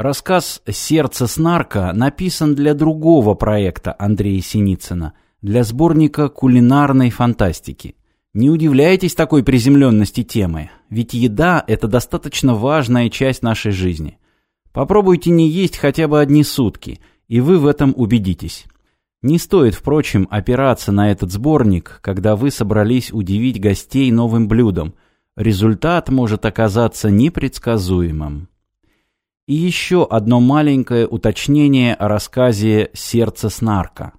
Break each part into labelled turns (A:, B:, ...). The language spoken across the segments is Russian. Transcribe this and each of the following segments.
A: Рассказ «Сердце снарка» написан для другого проекта Андрея Синицына, для сборника кулинарной фантастики. Не удивляйтесь такой приземленности темы, ведь еда – это достаточно важная часть нашей жизни. Попробуйте не есть хотя бы одни сутки, и вы в этом убедитесь. Не стоит, впрочем, опираться на этот сборник, когда вы собрались удивить гостей новым блюдом. Результат может оказаться непредсказуемым. И еще одно маленькое уточнение о рассказе «Сердце снарка».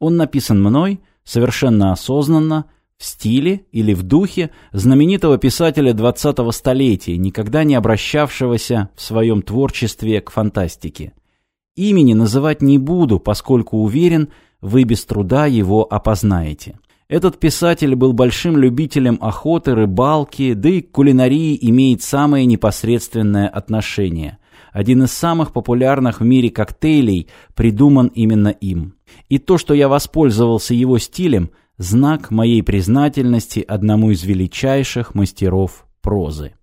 A: Он написан мной, совершенно осознанно, в стиле или в духе знаменитого писателя 20-го столетия, никогда не обращавшегося в своем творчестве к фантастике. Имени называть не буду, поскольку уверен, вы без труда его опознаете. Этот писатель был большим любителем охоты, рыбалки, да и к кулинарии имеет самое непосредственное отношение. Один из самых популярных в мире коктейлей придуман именно им. И то, что я воспользовался его стилем – знак моей признательности одному из величайших мастеров прозы.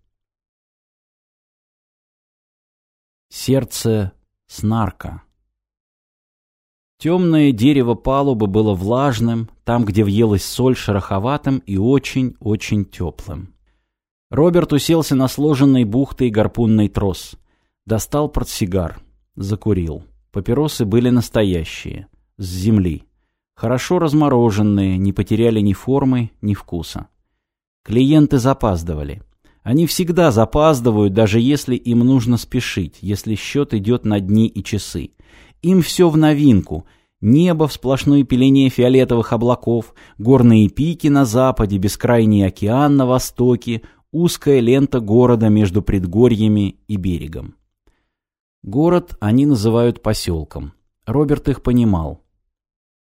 A: Сердце снарка Темное дерево палубы было влажным, там, где въелась соль, шероховатым и очень-очень теплым. Роберт уселся на сложенной бухтой гарпунный трос. Достал портсигар. Закурил. Папиросы были настоящие. С земли. Хорошо размороженные, не потеряли ни формы, ни вкуса. Клиенты запаздывали. Они всегда запаздывают, даже если им нужно спешить, если счет идет на дни и часы. Им все в новинку. Небо в сплошной пелене фиолетовых облаков, горные пики на западе, бескрайний океан на востоке, узкая лента города между предгорьями и берегом. Город они называют поселком. Роберт их понимал.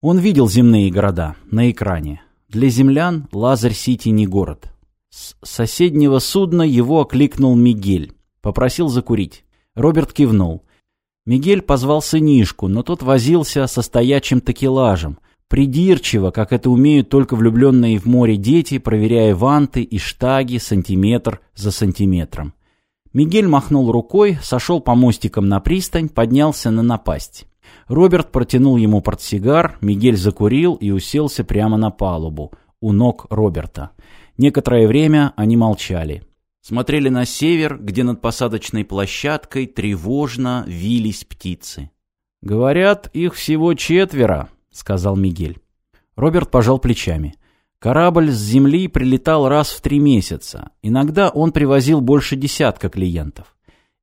A: Он видел земные города на экране. Для землян Лазарь-Сити не город. С соседнего судна его окликнул Мигель. Попросил закурить. Роберт кивнул. Мигель позвал сынишку, но тот возился со стоячим такелажем. Придирчиво, как это умеют только влюбленные в море дети, проверяя ванты и штаги сантиметр за сантиметром. Мигель махнул рукой, сошел по мостикам на пристань, поднялся на напасть. Роберт протянул ему портсигар, Мигель закурил и уселся прямо на палубу, у ног Роберта. Некоторое время они молчали. Смотрели на север, где над посадочной площадкой тревожно вились птицы. «Говорят, их всего четверо», — сказал Мигель. Роберт пожал плечами. Корабль с земли прилетал раз в три месяца. Иногда он привозил больше десятка клиентов.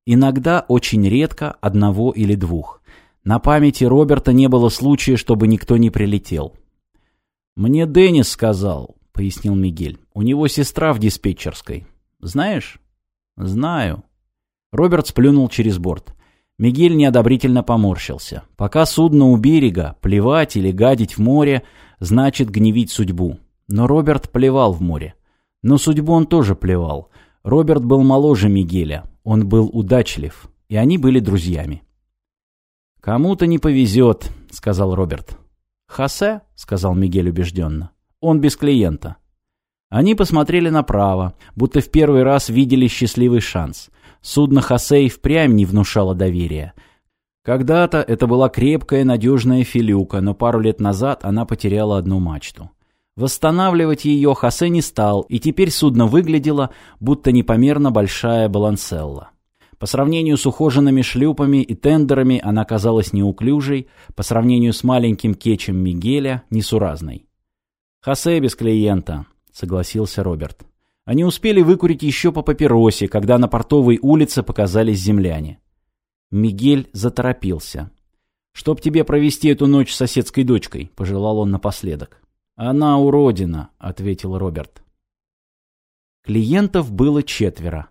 A: Иногда, очень редко, одного или двух. На памяти Роберта не было случая, чтобы никто не прилетел. «Мне Деннис сказал», — пояснил Мигель. «У него сестра в диспетчерской. Знаешь?» «Знаю». Роберт сплюнул через борт. Мигель неодобрительно поморщился. Пока судно у берега, плевать или гадить в море, значит гневить судьбу. Но Роберт плевал в море. Но судьбу он тоже плевал. Роберт был моложе Мигеля. Он был удачлив. И они были друзьями. «Кому-то не повезет», — сказал Роберт. «Хосе», — сказал Мигель убежденно. «Он без клиента». Они посмотрели направо, будто в первый раз видели счастливый шанс. Судно Хосе и впрямь не внушало доверия. Когда-то это была крепкая, надежная филюка, но пару лет назад она потеряла одну мачту. Восстанавливать ее Хосе не стал, и теперь судно выглядело, будто непомерно большая баланселла. По сравнению с ухоженными шлюпами и тендерами она казалась неуклюжей, по сравнению с маленьким кетчем Мигеля – несуразной. «Хосе без клиента», – согласился Роберт. Они успели выкурить еще по папиросе, когда на портовой улице показались земляне. Мигель заторопился. «Чтоб тебе провести эту ночь с соседской дочкой», – пожелал он напоследок. «Она уродина», – ответил Роберт. Клиентов было четверо.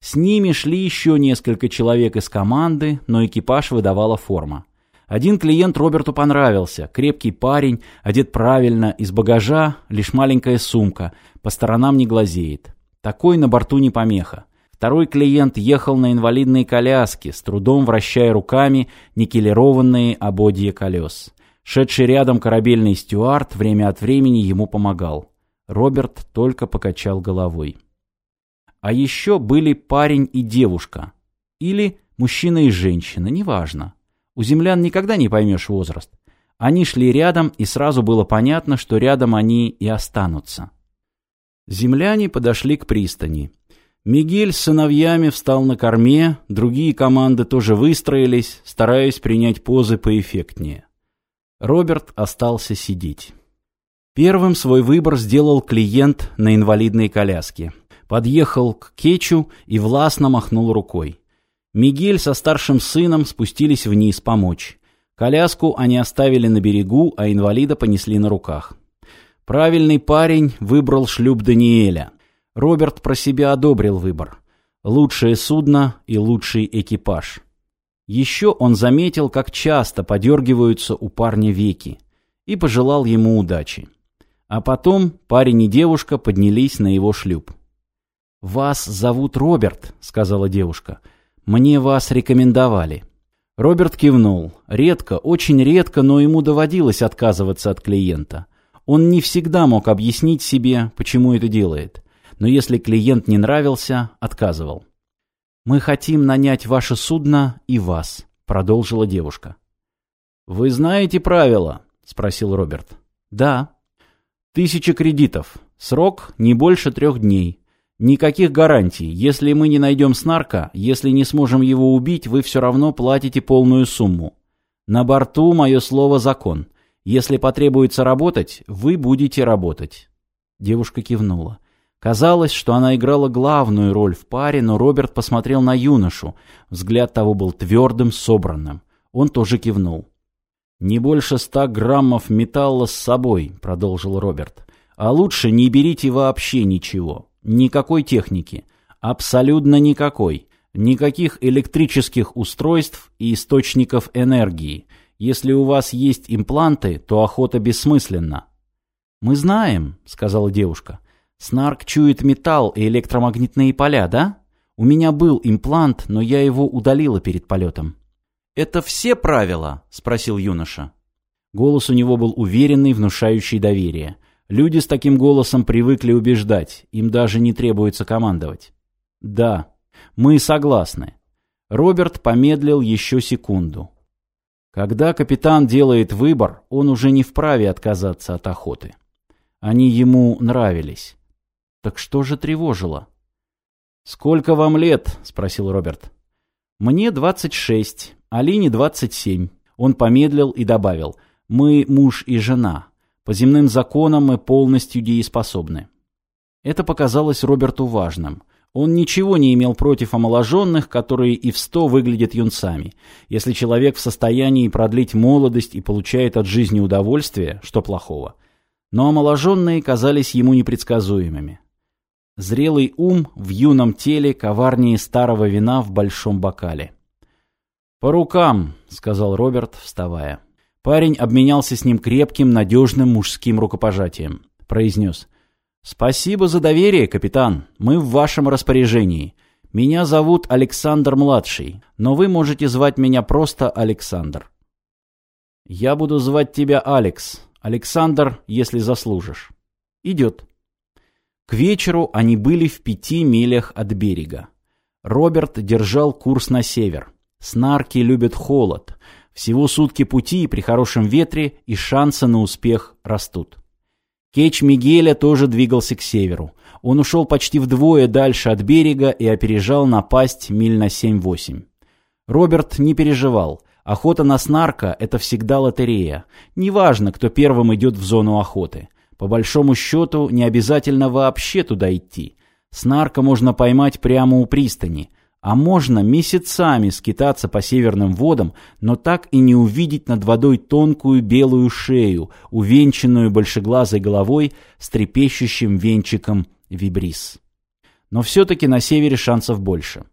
A: С ними шли еще несколько человек из команды, но экипаж выдавала форма. Один клиент Роберту понравился. Крепкий парень, одет правильно, из багажа лишь маленькая сумка, по сторонам не глазеет. Такой на борту не помеха. Второй клиент ехал на инвалидной коляске, с трудом вращая руками никелированные ободья колес. Шедший рядом корабельный стюард время от времени ему помогал. Роберт только покачал головой. А еще были парень и девушка. Или Мужчина и женщина, неважно. У землян никогда не поймешь возраст. Они шли рядом, и сразу было понятно, что рядом они и останутся. Земляне подошли к пристани. Мигель с сыновьями встал на корме, другие команды тоже выстроились, стараясь принять позы поэффектнее. Роберт остался сидеть. Первым свой выбор сделал клиент на инвалидной коляске. Подъехал к Кечу и властно махнул рукой. Мигель со старшим сыном спустились вниз помочь. Коляску они оставили на берегу, а инвалида понесли на руках. Правильный парень выбрал шлюп Даниэля. Роберт про себя одобрил выбор. Лучшее судно и лучший экипаж. Еще он заметил, как часто подергиваются у парня веки, и пожелал ему удачи. А потом парень и девушка поднялись на его шлюп. «Вас зовут Роберт», — сказала девушка. «Мне вас рекомендовали». Роберт кивнул. Редко, очень редко, но ему доводилось отказываться от клиента. Он не всегда мог объяснить себе, почему это делает. Но если клиент не нравился, отказывал. «Мы хотим нанять ваше судно и вас», — продолжила девушка. «Вы знаете правила?» — спросил Роберт. «Да». «Тысяча кредитов. Срок не больше трех дней. Никаких гарантий. Если мы не найдем снарка, если не сможем его убить, вы все равно платите полную сумму. На борту мое слово закон. Если потребуется работать, вы будете работать». Девушка кивнула. Казалось, что она играла главную роль в паре, но Роберт посмотрел на юношу. Взгляд того был твердым, собранным. Он тоже кивнул. «Не больше ста граммов металла с собой», — продолжил Роберт. «А лучше не берите вообще ничего. Никакой техники. Абсолютно никакой. Никаких электрических устройств и источников энергии. Если у вас есть импланты, то охота бессмысленна». «Мы знаем», — сказала девушка. Снарк чует металл и электромагнитные поля, да? У меня был имплант, но я его удалила перед полетом. «Это все правила?» — спросил юноша. Голос у него был уверенный, внушающий доверие. Люди с таким голосом привыкли убеждать, им даже не требуется командовать. «Да, мы согласны». Роберт помедлил еще секунду. Когда капитан делает выбор, он уже не вправе отказаться от охоты. Они ему нравились. Так что же тревожило? «Сколько вам лет?» — спросил Роберт. «Мне двадцать шесть, Алине двадцать семь». Он помедлил и добавил. «Мы муж и жена. По земным законам мы полностью дееспособны». Это показалось Роберту важным. Он ничего не имел против омоложенных, которые и в сто выглядят юнцами. Если человек в состоянии продлить молодость и получает от жизни удовольствие, что плохого? Но омоложенные казались ему непредсказуемыми. Зрелый ум в юном теле коварнее старого вина в большом бокале. «По рукам», — сказал Роберт, вставая. Парень обменялся с ним крепким, надежным мужским рукопожатием. Произнес. «Спасибо за доверие, капитан. Мы в вашем распоряжении. Меня зовут Александр-младший, но вы можете звать меня просто Александр». «Я буду звать тебя Алекс. Александр, если заслужишь». «Идет». К вечеру они были в пяти милях от берега. Роберт держал курс на север. Снарки любят холод. Всего сутки пути при хорошем ветре, и шансы на успех растут. Кетч Мигеля тоже двигался к северу. Он ушел почти вдвое дальше от берега и опережал напасть миль на 7-8. Роберт не переживал. Охота на снарка – это всегда лотерея. Неважно, кто первым идет в зону охоты – по большому счету, не обязательно вообще туда идти. Снарка можно поймать прямо у пристани, а можно месяцами скитаться по северным водам, но так и не увидеть над водой тонкую белую шею, увенчанную большеглазой головой с трепещущим венчиком вибрис. Но все-таки на севере шансов больше.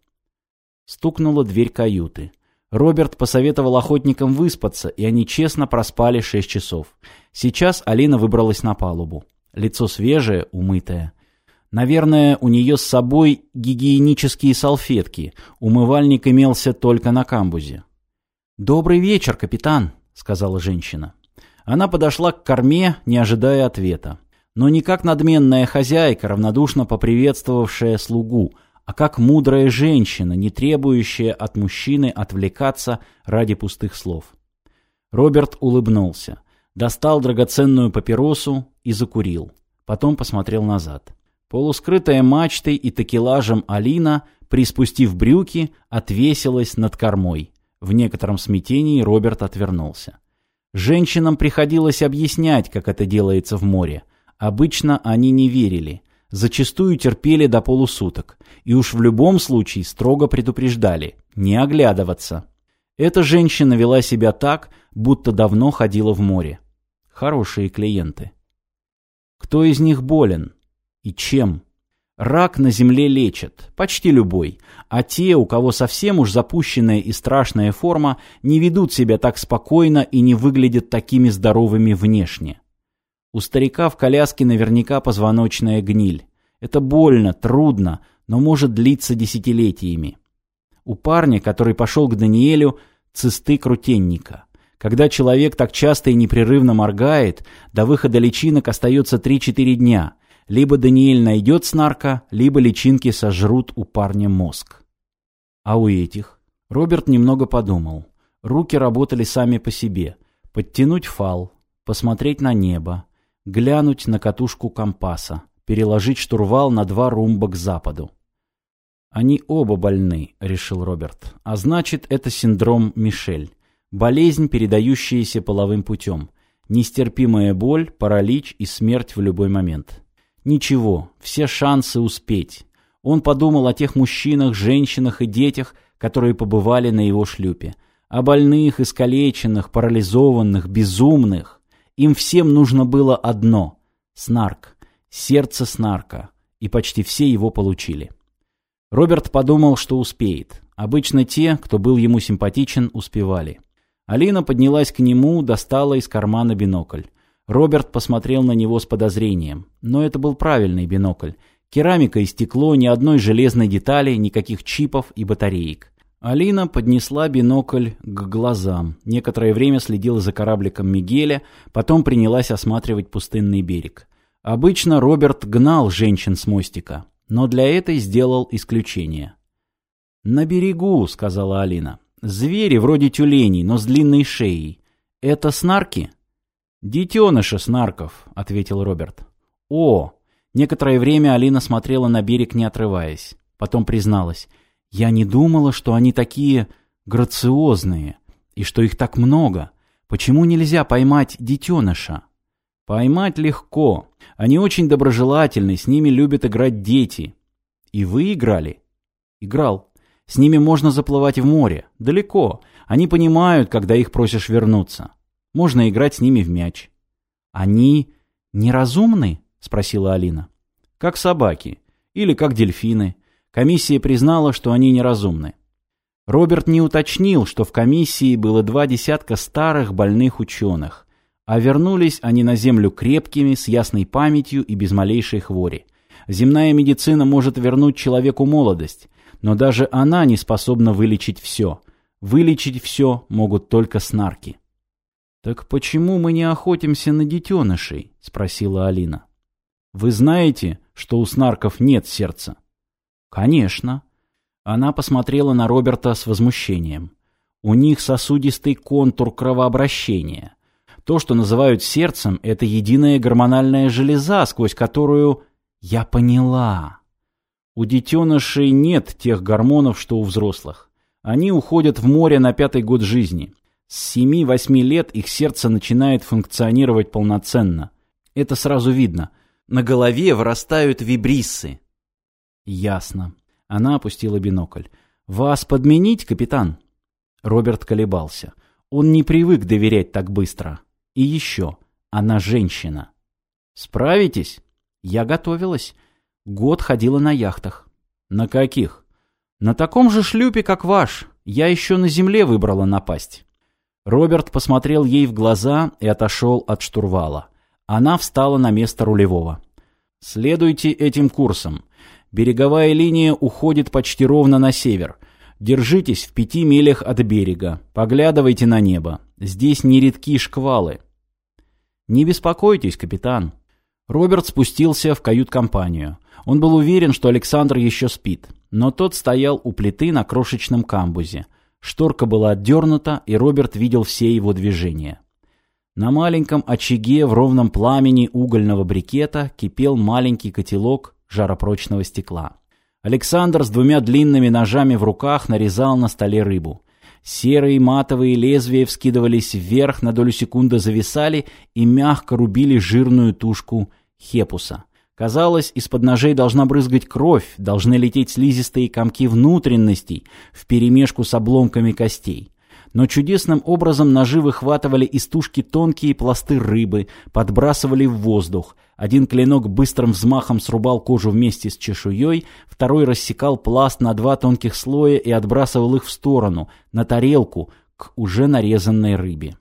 A: Стукнула дверь каюты. Роберт посоветовал охотникам выспаться, и они честно проспали шесть часов. Сейчас Алина выбралась на палубу. Лицо свежее, умытое. Наверное, у нее с собой гигиенические салфетки. Умывальник имелся только на камбузе. «Добрый вечер, капитан», — сказала женщина. Она подошла к корме, не ожидая ответа. Но не как надменная хозяйка, равнодушно поприветствовавшая слугу, а как мудрая женщина, не требующая от мужчины отвлекаться ради пустых слов. Роберт улыбнулся, достал драгоценную папиросу и закурил. Потом посмотрел назад. Полускрытая мачтой и такелажем Алина, приспустив брюки, отвесилась над кормой. В некотором смятении Роберт отвернулся. Женщинам приходилось объяснять, как это делается в море. Обычно они не верили. Зачастую терпели до полусуток. И уж в любом случае строго предупреждали – не оглядываться. Эта женщина вела себя так, будто давно ходила в море. Хорошие клиенты. Кто из них болен? И чем? Рак на земле лечат, почти любой, а те, у кого совсем уж запущенная и страшная форма, не ведут себя так спокойно и не выглядят такими здоровыми внешне. У старика в коляске наверняка позвоночная гниль. Это больно, трудно, но может длиться десятилетиями. У парня, который пошел к Даниэлю, цисты крутенника. Когда человек так часто и непрерывно моргает, до выхода личинок остается 3-4 дня. Либо Даниэль найдет снарка, либо личинки сожрут у парня мозг. А у этих? Роберт немного подумал. Руки работали сами по себе. Подтянуть фал, посмотреть на небо, глянуть на катушку компаса, переложить штурвал на два румба к западу. «Они оба больны», — решил Роберт. «А значит, это синдром Мишель. Болезнь, передающаяся половым путем. Нестерпимая боль, паралич и смерть в любой момент. Ничего, все шансы успеть. Он подумал о тех мужчинах, женщинах и детях, которые побывали на его шлюпе. О больных, искалеченных, парализованных, безумных. Им всем нужно было одно — снарк, сердце снарка, и почти все его получили. Роберт подумал, что успеет. Обычно те, кто был ему симпатичен, успевали. Алина поднялась к нему, достала из кармана бинокль. Роберт посмотрел на него с подозрением. Но это был правильный бинокль. Керамика и стекло, ни одной железной детали, никаких чипов и батареек. Алина поднесла бинокль к глазам. Некоторое время следила за корабликом Мигеля, потом принялась осматривать пустынный берег. Обычно Роберт гнал женщин с мостика, но для этой сделал исключение. «На берегу», — сказала Алина. Звери вроде тюленей, но с длинной шеей. Это снарки? Детеныши снарков, ответил Роберт. О! Некоторое время Алина смотрела на берег, не отрываясь. Потом призналась. Я не думала, что они такие грациозные, и что их так много. Почему нельзя поймать детеныша? Поймать легко. Они очень доброжелательны, с ними любят играть дети. И вы играли? Играл. С ними можно заплывать в море, далеко. Они понимают, когда их просишь вернуться. Можно играть с ними в мяч. Они неразумны? Спросила Алина. Как собаки. Или как дельфины. Комиссия признала, что они неразумны. Роберт не уточнил, что в комиссии было два десятка старых больных ученых, а вернулись они на Землю крепкими, с ясной памятью и без малейшей хвори. Земная медицина может вернуть человеку молодость, но даже она не способна вылечить все. Вылечить все могут только снарки. «Так почему мы не охотимся на детенышей?» — спросила Алина. «Вы знаете, что у снарков нет сердца?» «Конечно». Она посмотрела на Роберта с возмущением. «У них сосудистый контур кровообращения. То, что называют сердцем, это единая гормональная железа, сквозь которую...» «Я поняла», у детенышей нет тех гормонов, что у взрослых. Они уходят в море на пятый год жизни. С 7-8 лет их сердце начинает функционировать полноценно. Это сразу видно. На голове вырастают вибриссы. Ясно. Она опустила бинокль. «Вас подменить, капитан?» Роберт колебался. Он не привык доверять так быстро. И еще. Она женщина. «Справитесь?» «Я готовилась. Год ходила на яхтах. На каких? На таком же шлюпе, как ваш. Я еще на земле выбрала напасть. Роберт посмотрел ей в глаза и отошел от штурвала. Она встала на место рулевого. «Следуйте этим курсом. Береговая линия уходит почти ровно на север. Держитесь в пяти милях от берега. Поглядывайте на небо. Здесь нередки шквалы». «Не беспокойтесь, капитан». Роберт спустился в кают-компанию. Он был уверен, что Александр еще спит. но тот стоял у плиты на крошечном камбузе. Шторка была отдернута, и Роберт видел все его движения. На маленьком очаге в ровном пламени угольного брикета кипел маленький котелок жаропрочного стекла. Александр с двумя длинными ножами в руках нарезал на столе рыбу. Серые матовые лезвия вскидывались вверх, на долю секунды зависали и мягко рубили жирную тушку хепуса. Казалось, из-под ножей должна брызгать кровь, должны лететь слизистые комки внутренностей вперемешку с обломками костей. Но чудесным образом ножи выхватывали из тушки тонкие пласты рыбы, подбрасывали в воздух. Один клинок быстрым взмахом срубал кожу вместе с чешуей, второй рассекал пласт на два тонких слоя и отбрасывал их в сторону, на тарелку, к уже нарезанной рыбе.